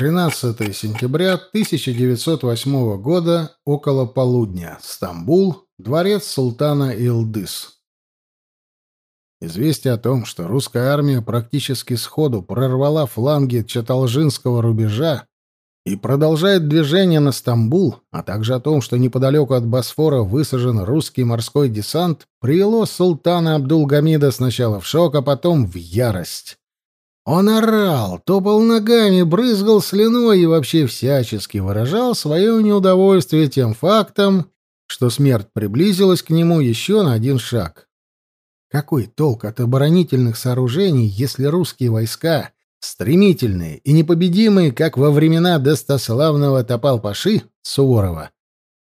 13 сентября 1908 года, около полудня. Стамбул, дворец султана Илдыс. Известие о том, что русская армия практически сходу прорвала фланги Чаталжинского рубежа и продолжает движение на Стамбул, а также о том, что неподалеку от Босфора высажен русский морской десант, привело султана Абдулгамида сначала в шок, а потом в ярость. Он орал, топал ногами, брызгал слюной и вообще всячески выражал свое неудовольствие тем фактом, что смерть приблизилась к нему еще на один шаг. Какой толк от оборонительных сооружений, если русские войска, стремительные и непобедимые, как во времена достославного Топал-Паши Суворова,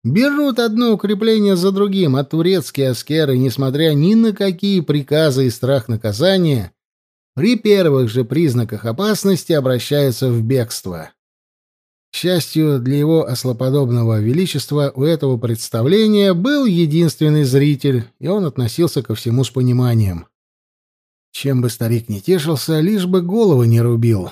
берут одно укрепление за другим, а турецкие аскеры, несмотря ни на какие приказы и страх наказания, при первых же признаках опасности обращаются в бегство. К счастью для его ослоподобного величества, у этого представления был единственный зритель, и он относился ко всему с пониманием. Чем бы старик не тешился, лишь бы головы не рубил.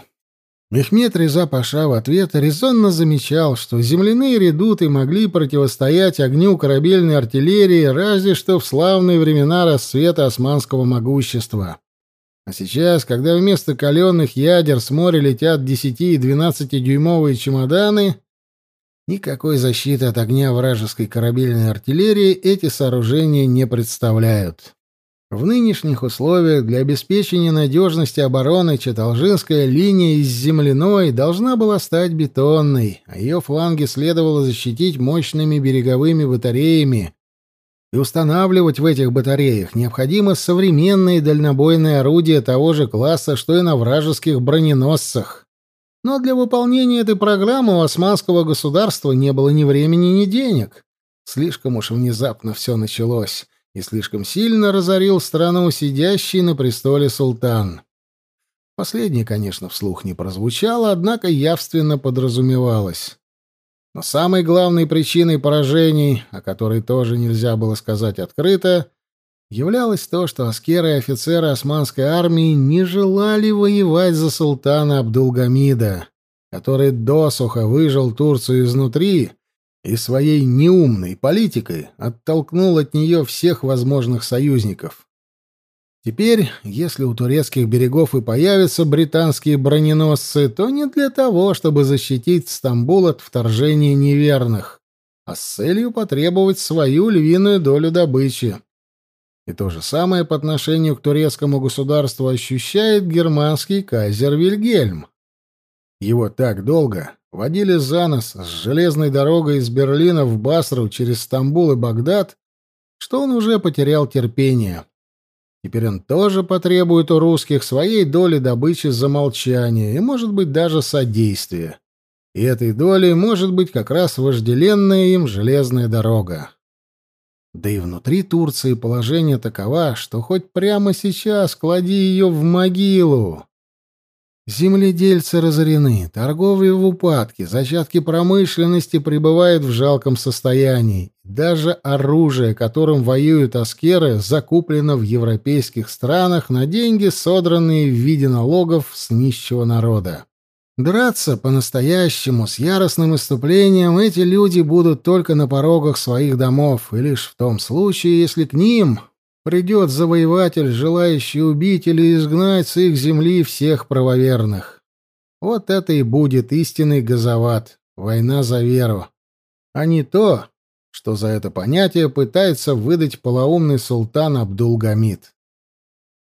Мехмед Реза Паша в ответ резонно замечал, что земляные редуты могли противостоять огню корабельной артиллерии разве что в славные времена расцвета османского могущества. А сейчас, когда вместо каленых ядер с моря летят 10- и 12-дюймовые чемоданы, никакой защиты от огня вражеской корабельной артиллерии эти сооружения не представляют. В нынешних условиях для обеспечения надежности обороны Чаталжинская линия из земляной должна была стать бетонной, а ее фланги следовало защитить мощными береговыми батареями, и устанавливать в этих батареях необходимо современные дальнобойные орудия того же класса, что и на вражеских броненосцах. Но для выполнения этой программы у османского государства не было ни времени, ни денег. Слишком уж внезапно все началось, и слишком сильно разорил страну сидящий на престоле султан. Последнее, конечно, вслух не прозвучало, однако явственно подразумевалось. Но самой главной причиной поражений, о которой тоже нельзя было сказать открыто, являлось то, что аскеры и офицеры османской армии не желали воевать за султана Абдулгамида, который досуха выжил Турцию изнутри и своей неумной политикой оттолкнул от нее всех возможных союзников. Теперь, если у турецких берегов и появятся британские броненосцы, то не для того, чтобы защитить Стамбул от вторжения неверных, а с целью потребовать свою львиную долю добычи. И то же самое по отношению к турецкому государству ощущает германский кайзер Вильгельм. Его так долго водили за нос с железной дорогой из Берлина в Басру через Стамбул и Багдад, что он уже потерял терпение. Теперь он тоже потребует у русских своей доли добычи за молчание и, может быть, даже содействия. И этой долей может быть как раз вожделенная им железная дорога. Да и внутри Турции положение таково, что хоть прямо сейчас клади ее в могилу. Земледельцы разорены, торговля в упадке, зачатки промышленности пребывают в жалком состоянии. Даже оружие, которым воюют аскеры, закуплено в европейских странах на деньги, содранные в виде налогов с нищего народа. Драться по-настоящему, с яростным иступлением, эти люди будут только на порогах своих домов, и лишь в том случае, если к ним Придет завоеватель, желающий убить или изгнать с их земли всех правоверных. Вот это и будет истинный газоват, война за веру, а не то, что за это понятие пытается выдать полоумный султан Абдулгамид.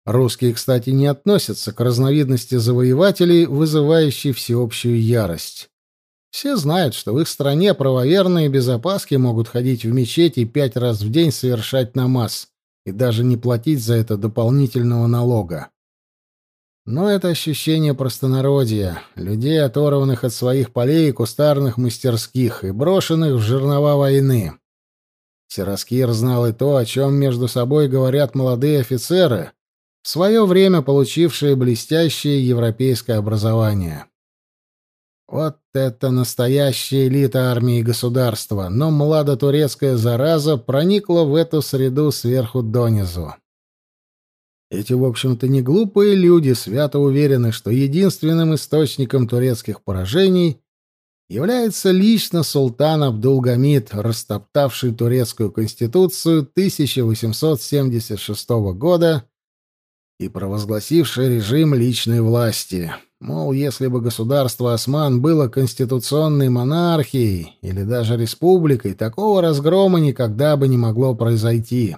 Русские, кстати, не относятся к разновидности завоевателей, вызывающей всеобщую ярость. Все знают, что в их стране правоверные без опаски могут ходить в мечети пять раз в день совершать намаз, и даже не платить за это дополнительного налога. Но это ощущение простонародья, людей, оторванных от своих полей и кустарных мастерских и брошенных в жернова войны. Сираскир знал и то, о чем между собой говорят молодые офицеры, в свое время получившие блестящее европейское образование. Вот это настоящая элита армии и государства, но младотурецкая зараза проникла в эту среду сверху донизу. Эти, в общем-то, не глупые люди свято уверены, что единственным источником турецких поражений является лично султан Абдулгамид, растоптавший турецкую конституцию 1876 года и провозгласивший режим личной власти. Мол, если бы государство Осман было конституционной монархией или даже республикой, такого разгрома никогда бы не могло произойти.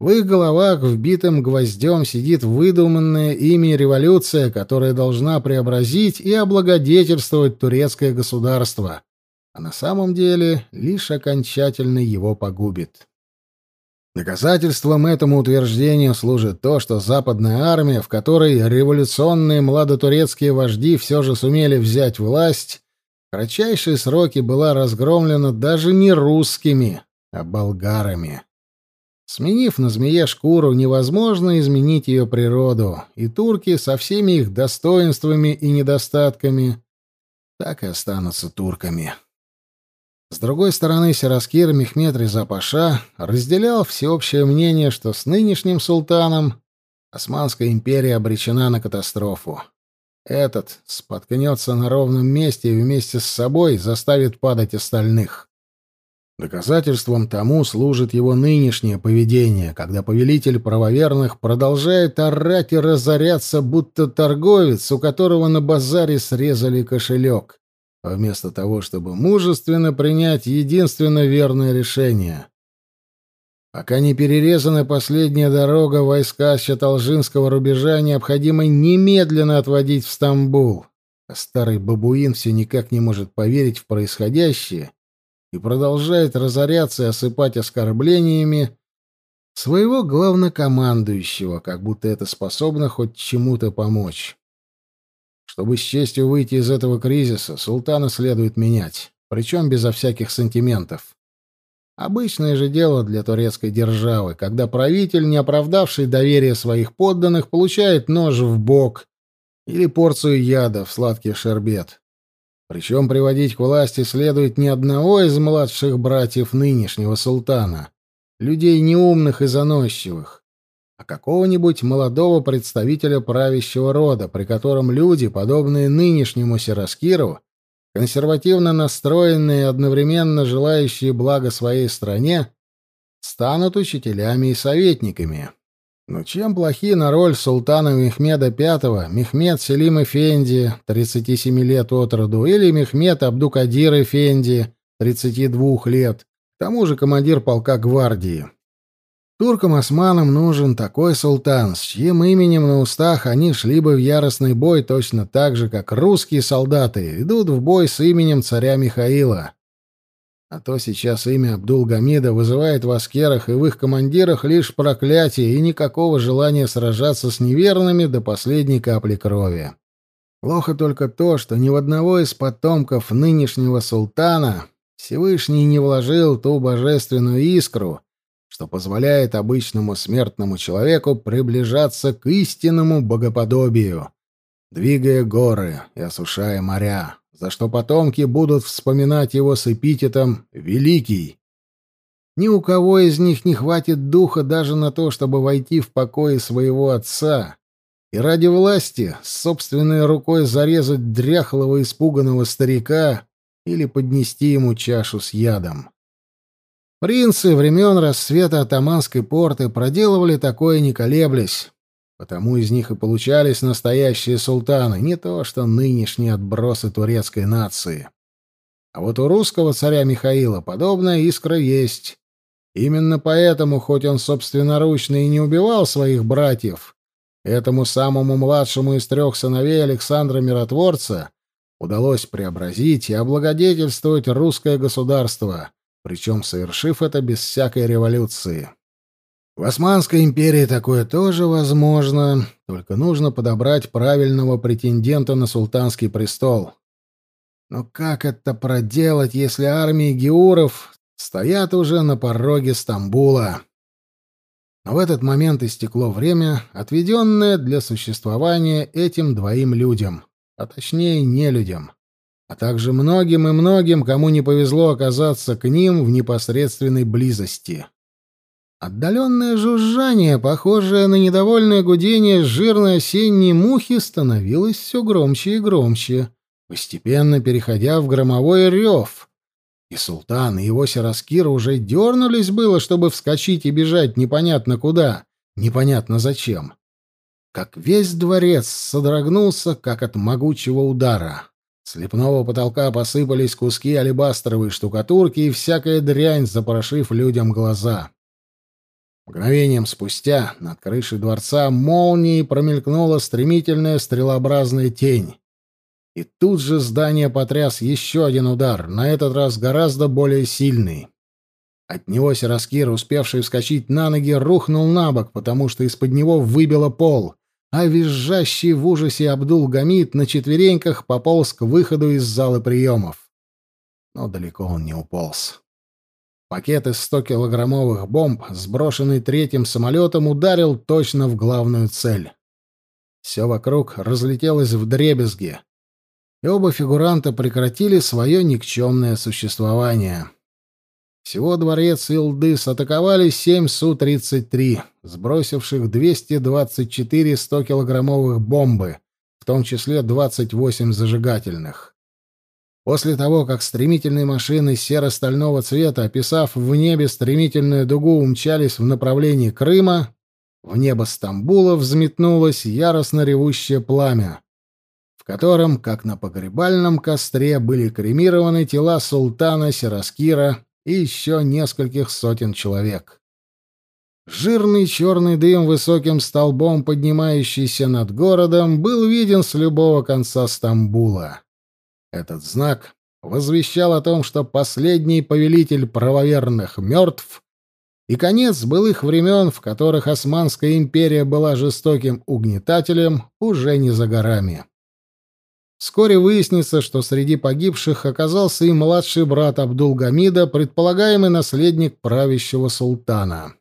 В их головах вбитым гвоздем сидит выдуманная ими революция, которая должна преобразить и облагодетельствовать турецкое государство, а на самом деле лишь окончательно его погубит. Доказательством этому утверждению служит то, что западная армия, в которой революционные младотурецкие вожди все же сумели взять власть, в кратчайшие сроки была разгромлена даже не русскими, а болгарами. Сменив на змее шкуру, невозможно изменить ее природу, и турки со всеми их достоинствами и недостатками так и останутся турками. С другой стороны, Сираскир Мехмед Реза Паша разделял всеобщее мнение, что с нынешним султаном Османская империя обречена на катастрофу. Этот споткнется на ровном месте и вместе с собой заставит падать остальных. Доказательством тому служит его нынешнее поведение, когда повелитель правоверных продолжает орать и разоряться, будто торговец, у которого на базаре срезали кошелек, вместо того, чтобы мужественно принять единственно верное решение. Пока не перерезана последняя дорога, войска с Чаталжинского рубежа необходимо немедленно отводить в Стамбул. А старый бабуин все никак не может поверить в происходящее и продолжает разоряться и осыпать оскорблениями своего главнокомандующего, как будто это способно хоть чему-то помочь. Чтобы с честью выйти из этого кризиса, султана следует менять, причем безо всяких сантиментов. Обычное же дело для турецкой державы, когда правитель, не оправдавший доверие своих подданных, получает нож в бок или порцию яда в сладкий шербет. Причем приводить к власти следует не одного из младших братьев нынешнего султана, людей неумных и заносчивых, а какого-нибудь молодого представителя правящего рода, при котором люди, подобные нынешнему Сираскиру, консервативно настроенные и одновременно желающие блага своей стране, станут учителями и советниками. Но чем плохи на роль султана Мехмеда V, Мехмед Селим Эфенди, 37 лет от роду, или Мехмед Абдукадир Эфенди, 32 лет, к тому же командир полка гвардии. Туркам-османам нужен такой султан, с чьим именем на устах они шли бы в яростный бой точно так же, как русские солдаты идут в бой с именем царя Михаила. А то сейчас имя Абдул-Гамида вызывает в аскерах и в их командирах лишь проклятие и никакого желания сражаться с неверными до последней капли крови. Плохо только то, что ни в одного из потомков нынешнего султана Всевышний не вложил ту божественную искру, что позволяет обычному смертному человеку приближаться к истинному богоподобию, двигая горы и осушая моря за что потомки будут вспоминать его с эпитетом «Великий». Ни у кого из них не хватит духа даже на то, чтобы войти в покои своего отца и ради власти собственной рукой зарезать дряхлого испуганного старика или поднести ему чашу с ядом. Принцы времен рассвета атаманской порты проделывали такое не колеблясь, Потому из них и получались настоящие султаны, не то что нынешние отбросы турецкой нации. А вот у русского царя Михаила подобная искра есть. Именно поэтому, хоть он собственноручно и не убивал своих братьев, этому самому младшему из трех сыновей Александра Миротворца удалось преобразить и облагодетельствовать русское государство, причем совершив это без всякой революции. В Османской империи такое тоже возможно, только нужно подобрать правильного претендента на султанский престол. Но как это проделать, если армии геуров стоят уже на пороге Стамбула? Но в этот момент истекло время, отведенное для существования этим двоим людям, а точнее не людям, а также многим и многим, кому не повезло оказаться к ним в непосредственной близости. Отдаленное жужжание, похожее на недовольное гудение жирной осенней мухи, становилось все громче и громче, постепенно переходя в громовой рев. И султан, и его сираскир уже дернулись было, чтобы вскочить и бежать непонятно куда, непонятно зачем. Как весь дворец содрогнулся, как от могучего удара. С лепного потолка посыпались куски алебастровой штукатурки и всякая дрянь, запорошив людям глаза. Мгновением спустя над крышей дворца молнией промелькнула стремительная стрелообразная тень. И тут же здание потряс еще один удар, на этот раз гораздо более сильный. От него Сераскир, успевший вскочить на ноги, рухнул на бок, потому что из-под него выбило пол, а визжащий в ужасе Абдул-Гамид на четвереньках пополз к выходу из зала приемов. Но далеко он не уполз. Пакет из 100-килограммовых бомб, сброшенный третьим самолетом, ударил точно в главную цель. Все вокруг разлетелось в дребезги, и оба фигуранта прекратили свое никчемное существование. Всего дворец Илдыс атаковали семь Су-33, сбросивших 224 100-килограммовых бомбы, в том числе 28 зажигательных. После того, как стремительные машины серо-стального цвета, описав в небе стремительную дугу, умчались в направлении Крыма, в небо Стамбула взметнулось яростно ревущее пламя, в котором, как на погребальном костре, были кремированы тела султана Сераскира и еще нескольких сотен человек. Жирный черный дым высоким столбом, поднимающийся над городом, был виден с любого конца Стамбула. Этот знак возвещал о том, что последний повелитель правоверных мертв, и конец былых времен, в которых Османская империя была жестоким угнетателем, уже не за горами. Вскоре выяснится, что среди погибших оказался и младший брат Абдулгамида, предполагаемый наследник правящего султана.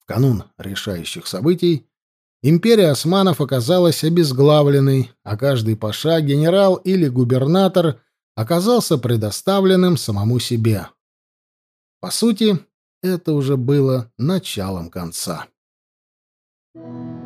В канун решающих событий Империя османов оказалась обезглавленной, а каждый паша, генерал или губернатор оказался предоставленным самому себе. По сути, это уже было началом конца. Thank you.